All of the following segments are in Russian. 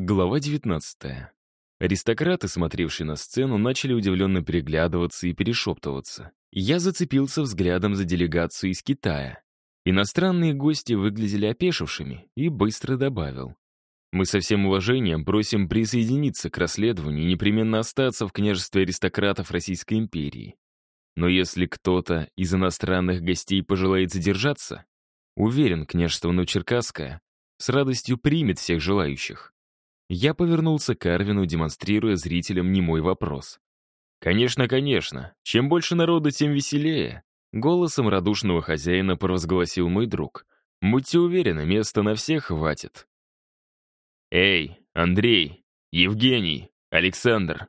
Глава 19. Аристократы, смотревшие на сцену, начали удивленно переглядываться и перешептываться. Я зацепился взглядом за делегацию из Китая. Иностранные гости выглядели опешившими и быстро добавил. Мы со всем уважением просим присоединиться к расследованию и непременно остаться в княжестве аристократов Российской империи. Но если кто-то из иностранных гостей пожелает задержаться, уверен, княжество Новочеркасское с радостью примет всех желающих. Я повернулся к Арвину, демонстрируя зрителям немой вопрос. «Конечно, конечно. Чем больше народу, тем веселее», — голосом радушного хозяина провозгласил мой друг. «Будьте уверены, места на всех хватит». «Эй, Андрей, Евгений, Александр!»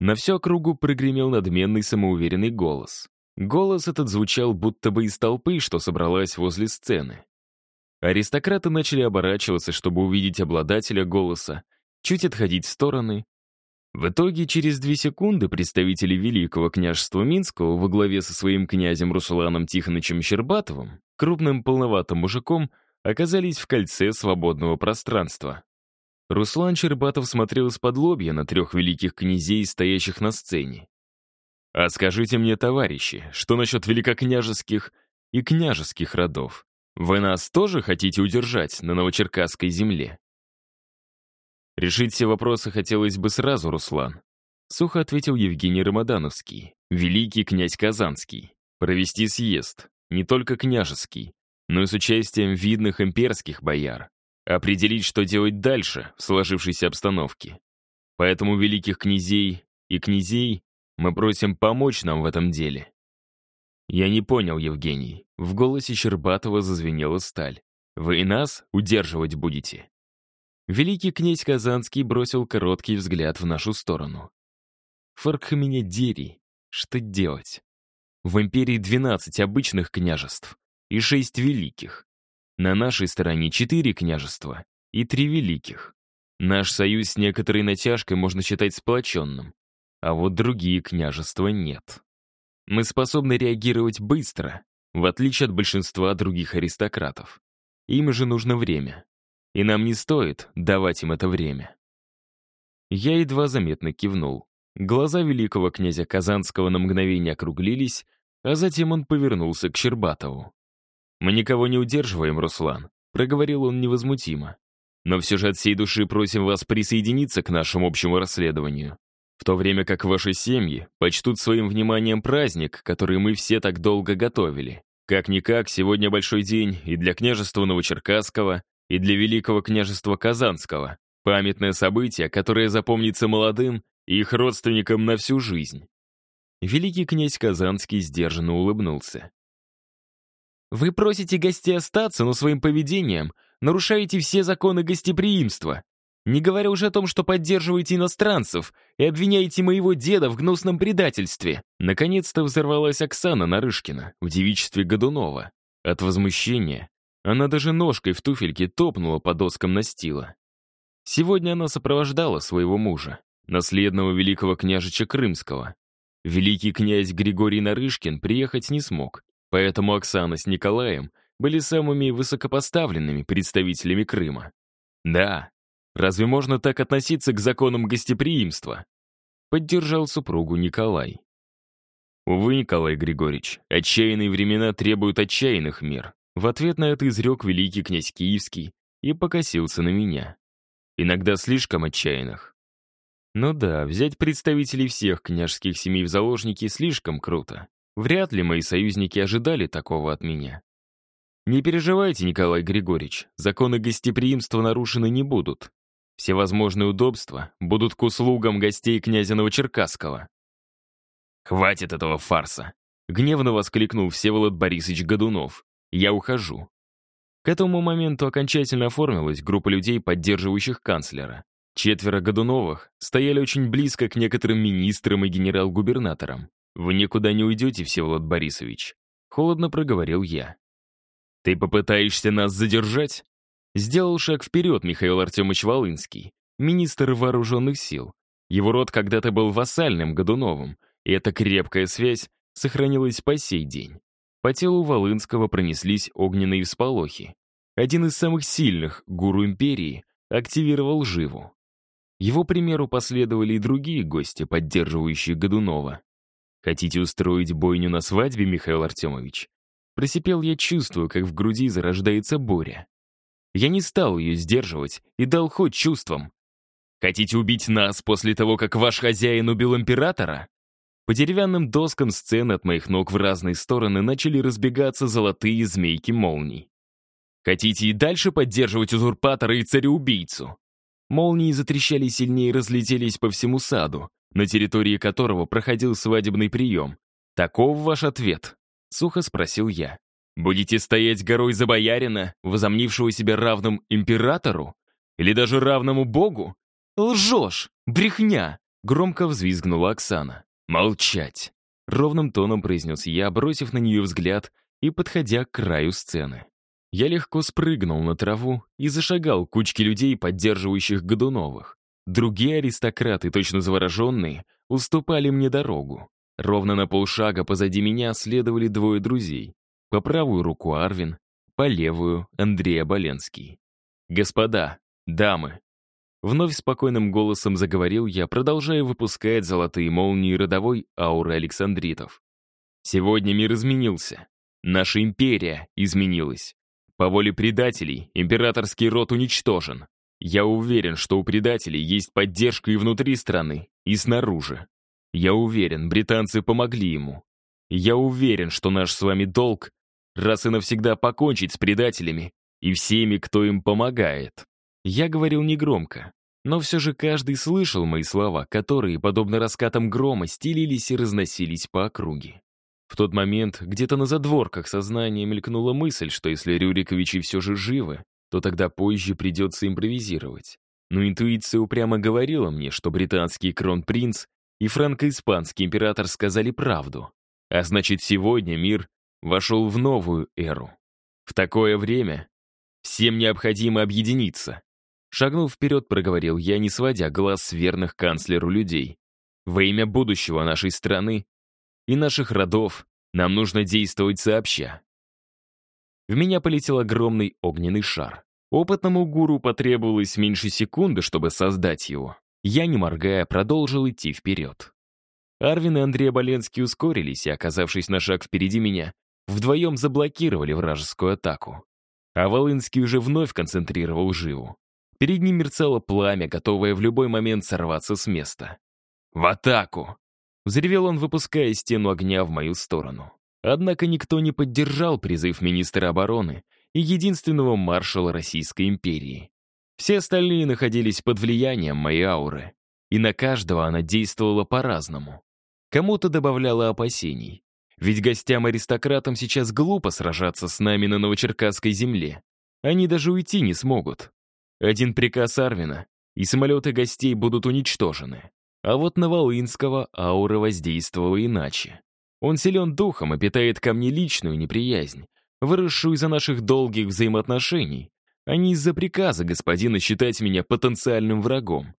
На всю округу прогремел надменный самоуверенный голос. Голос этот звучал будто бы из толпы, что собралась возле сцены. Аристократы начали оборачиваться, чтобы увидеть обладателя голоса, чуть отходить в стороны. В итоге, через две секунды представители Великого княжества Минского во главе со своим князем Русланом Тихоновичем Щербатовым, крупным полноватым мужиком, оказались в кольце свободного пространства. Руслан Щербатов смотрел из-под лобья на трех великих князей, стоящих на сцене. «А скажите мне, товарищи, что насчет великокняжеских и княжеских родов?» Вы нас тоже хотите удержать на Новочеркасской земле? Решить все вопросы хотелось бы сразу, Руслан. Сухо ответил Евгений Рамадановский, великий князь Казанский. Провести съезд, не только княжеский, но и с участием видных имперских бояр. Определить, что делать дальше в сложившейся обстановке. Поэтому великих князей и князей мы просим помочь нам в этом деле. «Я не понял, Евгений». В голосе Щербатова зазвенела сталь. «Вы и нас удерживать будете?» Великий князь Казанский бросил короткий взгляд в нашу сторону. «Фарк меня дери. Что делать?» В империи 12 обычных княжеств и 6 великих. На нашей стороне 4 княжества и 3 великих. Наш союз с некоторой натяжкой можно считать сплоченным, а вот другие княжества нет. Мы способны реагировать быстро, в отличие от большинства других аристократов. Им же нужно время. И нам не стоит давать им это время. Я едва заметно кивнул. Глаза великого князя Казанского на мгновение округлились, а затем он повернулся к Щербатову. «Мы никого не удерживаем, Руслан», — проговорил он невозмутимо. «Но все же от всей души просим вас присоединиться к нашему общему расследованию в то время как ваши семьи почтут своим вниманием праздник, который мы все так долго готовили. Как-никак, сегодня большой день и для княжества Новочеркасского, и для Великого княжества Казанского. Памятное событие, которое запомнится молодым и их родственникам на всю жизнь. Великий князь Казанский сдержанно улыбнулся. «Вы просите гостей остаться, но своим поведением нарушаете все законы гостеприимства. Не говоря уже о том, что поддерживаете иностранцев и обвиняете моего деда в гнусном предательстве. Наконец-то взорвалась Оксана Нарышкина в девичестве Годунова. От возмущения она даже ножкой в туфельке топнула по доскам настила. Сегодня она сопровождала своего мужа, наследного великого княжича Крымского. Великий князь Григорий Нарышкин приехать не смог, поэтому Оксана с Николаем были самыми высокопоставленными представителями Крыма. Да, Разве можно так относиться к законам гостеприимства?» Поддержал супругу Николай. «Увы, Николай Григорьевич, отчаянные времена требуют отчаянных мер». В ответ на это изрек великий князь Киевский и покосился на меня. Иногда слишком отчаянных. Ну да, взять представителей всех княжеских семей в заложники слишком круто. Вряд ли мои союзники ожидали такого от меня. Не переживайте, Николай Григорьевич, законы гостеприимства нарушены не будут. Все возможные удобства будут к услугам гостей князя Новочеркасского. «Хватит этого фарса!» — гневно воскликнул Всеволод Борисович Годунов. «Я ухожу». К этому моменту окончательно оформилась группа людей, поддерживающих канцлера. Четверо Годуновых стояли очень близко к некоторым министрам и генерал-губернаторам. «Вы никуда не уйдете, Всеволод Борисович», — холодно проговорил я. «Ты попытаешься нас задержать?» Сделал шаг вперед Михаил Артемович Волынский, министр вооруженных сил. Его род когда-то был вассальным Годуновым, и эта крепкая связь сохранилась по сей день. По телу Волынского пронеслись огненные всполохи. Один из самых сильных гуру империи активировал живу. Его примеру последовали и другие гости, поддерживающие Годунова. «Хотите устроить бойню на свадьбе, Михаил Артемович?» Просипел я, чувствую, как в груди зарождается буря. Я не стал ее сдерживать и дал ход чувствам. «Хотите убить нас после того, как ваш хозяин убил императора?» По деревянным доскам сцены от моих ног в разные стороны начали разбегаться золотые змейки молний. «Хотите и дальше поддерживать узурпатора и цареубийцу?» Молнии затрещали сильнее и разлетелись по всему саду, на территории которого проходил свадебный прием. «Таков ваш ответ?» — сухо спросил я. «Будете стоять горой за боярина, возомнившего себя равным императору? Или даже равному богу? Лжешь! Брехня!» — громко взвизгнула Оксана. «Молчать!» — ровным тоном произнес я, бросив на нее взгляд и подходя к краю сцены. Я легко спрыгнул на траву и зашагал к кучке людей, поддерживающих Годуновых. Другие аристократы, точно завороженные, уступали мне дорогу. Ровно на полшага позади меня следовали двое друзей. По правую руку Арвин, по левую — Андрей Оболенский. «Господа, дамы!» Вновь спокойным голосом заговорил я, продолжая выпускать золотые молнии родовой ауры Александритов. «Сегодня мир изменился. Наша империя изменилась. По воле предателей императорский род уничтожен. Я уверен, что у предателей есть поддержка и внутри страны, и снаружи. Я уверен, британцы помогли ему. Я уверен, что наш с вами долг раз и навсегда покончить с предателями и всеми, кто им помогает. Я говорил негромко, но все же каждый слышал мои слова, которые, подобно раскатам грома, стелились и разносились по округе. В тот момент где-то на задворках сознания мелькнула мысль, что если Рюриковичи все же живы, то тогда позже придется импровизировать. Но интуиция упрямо говорила мне, что британский кронпринц и франко-испанский император сказали правду. А значит, сегодня мир вошел в новую эру. В такое время всем необходимо объединиться. Шагнув вперед, проговорил я, не сводя глаз с верных канцлеру людей. Во имя будущего нашей страны и наших родов нам нужно действовать сообща. В меня полетел огромный огненный шар. Опытному гуру потребовалось меньше секунды, чтобы создать его. Я, не моргая, продолжил идти вперед. Арвин и Андрей Боленский ускорились и, оказавшись на шаг впереди меня, вдвоем заблокировали вражескую атаку. А Волынский уже вновь концентрировал живу. Перед ним мерцало пламя, готовое в любой момент сорваться с места. «В атаку!» Взревел он, выпуская стену огня в мою сторону. Однако никто не поддержал призыв министра обороны и единственного маршала Российской империи. Все остальные находились под влиянием моей ауры, и на каждого она действовала по-разному. Кому-то добавляла опасений. Ведь гостям-аристократам сейчас глупо сражаться с нами на Новочеркасской земле. Они даже уйти не смогут. Один приказ Арвина, и самолеты гостей будут уничтожены. А вот на Волынского аура воздействовала иначе. Он силен духом и питает ко мне личную неприязнь, выросшую из-за наших долгих взаимоотношений, а не из-за приказа господина считать меня потенциальным врагом.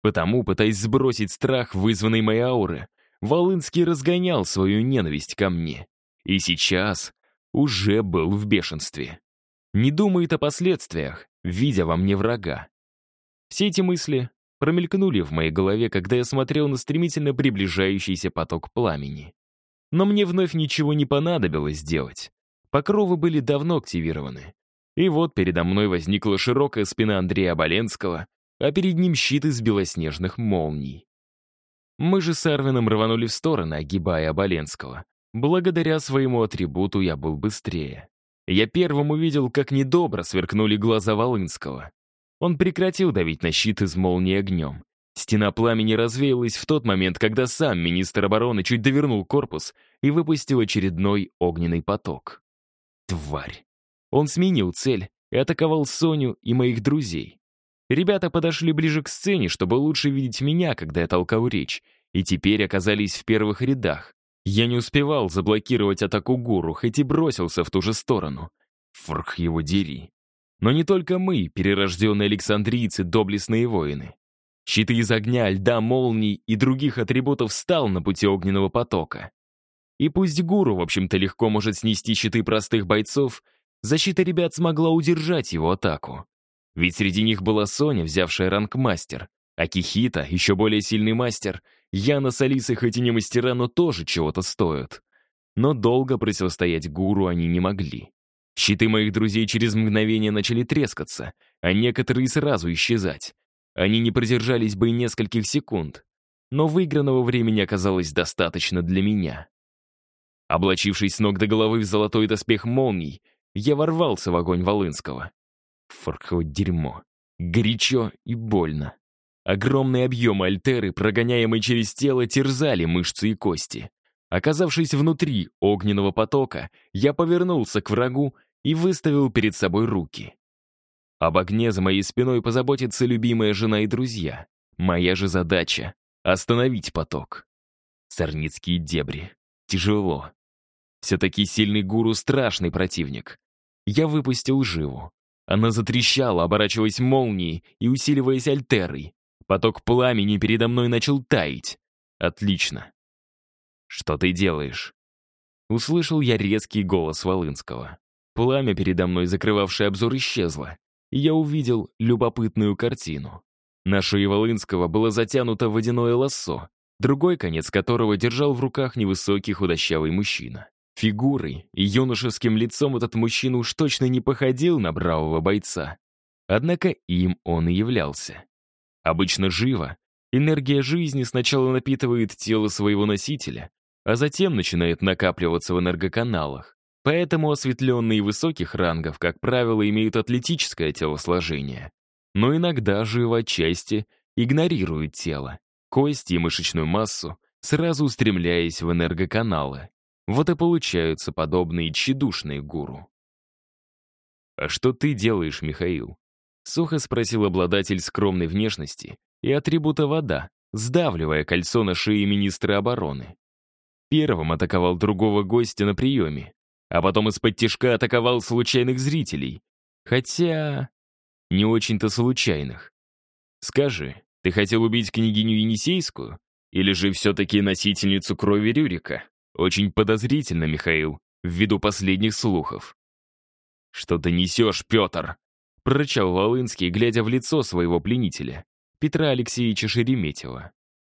Потому, пытаясь сбросить страх, вызванный моей ауры, Волынский разгонял свою ненависть ко мне. И сейчас уже был в бешенстве. Не думает о последствиях, видя во мне врага. Все эти мысли промелькнули в моей голове, когда я смотрел на стремительно приближающийся поток пламени. Но мне вновь ничего не понадобилось делать. Покровы были давно активированы. И вот передо мной возникла широкая спина Андрея Оболенского, а перед ним щит из белоснежных молний. Мы же с Арвином рванули в стороны, огибая Оболенского. Благодаря своему атрибуту я был быстрее. Я первым увидел, как недобро сверкнули глаза Волынского. Он прекратил давить на щит из молнии огнем. Стена пламени развеялась в тот момент, когда сам министр обороны чуть довернул корпус и выпустил очередной огненный поток. Тварь. Он сменил цель и атаковал Соню и моих друзей. Ребята подошли ближе к сцене, чтобы лучше видеть меня, когда я толкал речь, и теперь оказались в первых рядах. Я не успевал заблокировать атаку гуру, хоть и бросился в ту же сторону. Фрх его дери. Но не только мы, перерожденные александрийцы, доблестные воины. Щиты из огня, льда, молний и других атрибутов встал на пути огненного потока. И пусть гуру, в общем-то, легко может снести щиты простых бойцов, защита ребят смогла удержать его атаку. Ведь среди них была Соня, взявшая ранг мастер, а Кихита, еще более сильный мастер, Яна с Алисой хоть и не мастера, но тоже чего-то стоят. Но долго противостоять гуру они не могли. Щиты моих друзей через мгновение начали трескаться, а некоторые сразу исчезать. Они не продержались бы и нескольких секунд. Но выигранного времени оказалось достаточно для меня. Облачившись с ног до головы в золотой доспех молний, я ворвался в огонь Волынского. Форково дерьмо. Горячо и больно. Огромные объемы альтеры, прогоняемые через тело, терзали мышцы и кости. Оказавшись внутри огненного потока, я повернулся к врагу и выставил перед собой руки. Об огне за моей спиной позаботится любимая жена и друзья. Моя же задача — остановить поток. Царницкие дебри. Тяжело. Все-таки сильный гуру — страшный противник. Я выпустил живу. Она затрещала, оборачиваясь молнией и усиливаясь альтерой. Поток пламени передо мной начал таять. Отлично. «Что ты делаешь?» Услышал я резкий голос Волынского. Пламя передо мной, закрывавшее обзор, исчезло, и я увидел любопытную картину. На шее Волынского было затянуто водяное лассо, другой конец которого держал в руках невысокий худощавый мужчина. Фигурой и юношеским лицом этот мужчина уж точно не походил на бравого бойца. Однако им он и являлся. Обычно живо, энергия жизни сначала напитывает тело своего носителя, а затем начинает накапливаться в энергоканалах. Поэтому осветленные высоких рангов, как правило, имеют атлетическое телосложение. Но иногда живо отчасти игнорируют тело, кости и мышечную массу, сразу устремляясь в энергоканалы. Вот и получаются подобные тщедушные гуру. «А что ты делаешь, Михаил?» Сухо спросил обладатель скромной внешности и атрибута вода, сдавливая кольцо на шее министра обороны. Первым атаковал другого гостя на приеме, а потом из-под тишка атаковал случайных зрителей. Хотя... не очень-то случайных. Скажи, ты хотел убить княгиню Енисейскую? Или же все-таки носительницу крови Рюрика? Очень подозрительно, Михаил, ввиду последних слухов. «Что ты несешь, Петр?» — прорычал Волынский, глядя в лицо своего пленителя, Петра Алексеевича Шереметьева.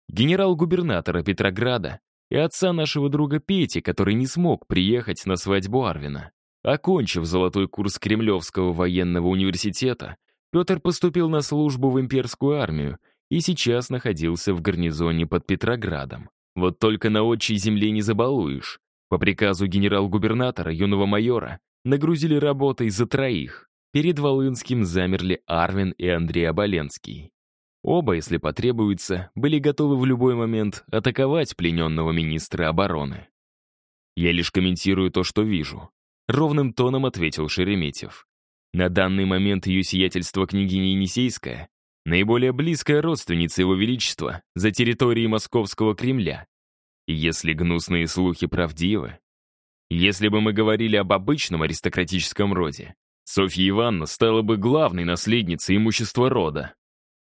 Генерал-губернатора Петрограда и отца нашего друга Пети, который не смог приехать на свадьбу Арвина. Окончив золотой курс Кремлевского военного университета, Петр поступил на службу в имперскую армию и сейчас находился в гарнизоне под Петроградом. Вот только на отчей земле не забалуешь. По приказу генерал-губернатора, юного майора, нагрузили работой за троих. Перед Волынским замерли Арвин и Андрей Оболенский. Оба, если потребуется, были готовы в любой момент атаковать плененного министра обороны. «Я лишь комментирую то, что вижу», — ровным тоном ответил Шереметьев. «На данный момент ее сиятельство княгиня Енисейская — наиболее близкая родственница его величества за территорией Московского Кремля. Если гнусные слухи правдивы, если бы мы говорили об обычном аристократическом роде, Софья Ивановна стала бы главной наследницей имущества рода,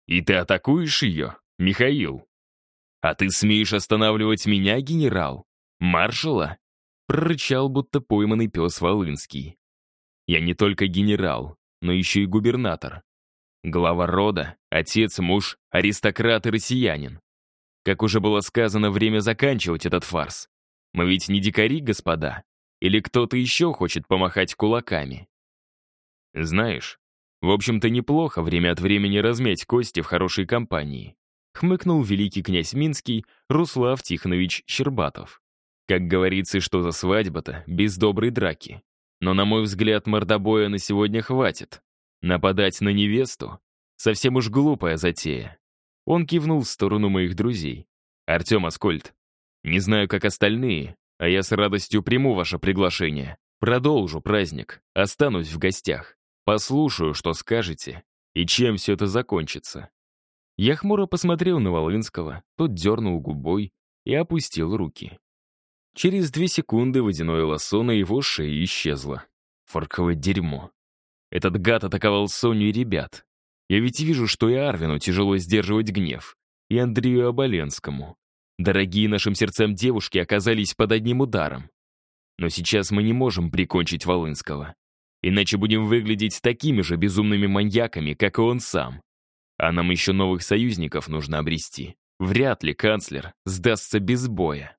и ты атакуешь ее, Михаил? А ты смеешь останавливать меня, генерал? Маршала?» Прорычал, будто пойманный пес Волынский. «Я не только генерал, но еще и губернатор. Глава рода, отец, муж, аристократ и россиянин. Как уже было сказано, время заканчивать этот фарс. Мы ведь не дикари, господа. Или кто-то еще хочет помахать кулаками? Знаешь, в общем-то, неплохо время от времени размять кости в хорошей компании. Хмыкнул великий князь Минский Руслав Тихонович Щербатов. Как говорится, что за свадьба-то без доброй драки. Но, на мой взгляд, мордобоя на сегодня хватит. Нападать на невесту — совсем уж глупая затея. Он кивнул в сторону моих друзей. «Артем Аскольд, не знаю, как остальные, а я с радостью приму ваше приглашение. Продолжу праздник, останусь в гостях. Послушаю, что скажете, и чем все это закончится. Я хмуро посмотрел на Волынского, тот дернул губой и опустил руки. Через две секунды водяное лосо на его шее исчезло. Форковое дерьмо. Этот гад атаковал Соню и ребят. Я ведь вижу, что и Арвину тяжело сдерживать гнев, и Андрею Оболенскому. Дорогие нашим сердцам девушки оказались под одним ударом. Но сейчас мы не можем прикончить Волынского. Иначе будем выглядеть такими же безумными маньяками, как и он сам. А нам еще новых союзников нужно обрести. Вряд ли канцлер сдастся без боя.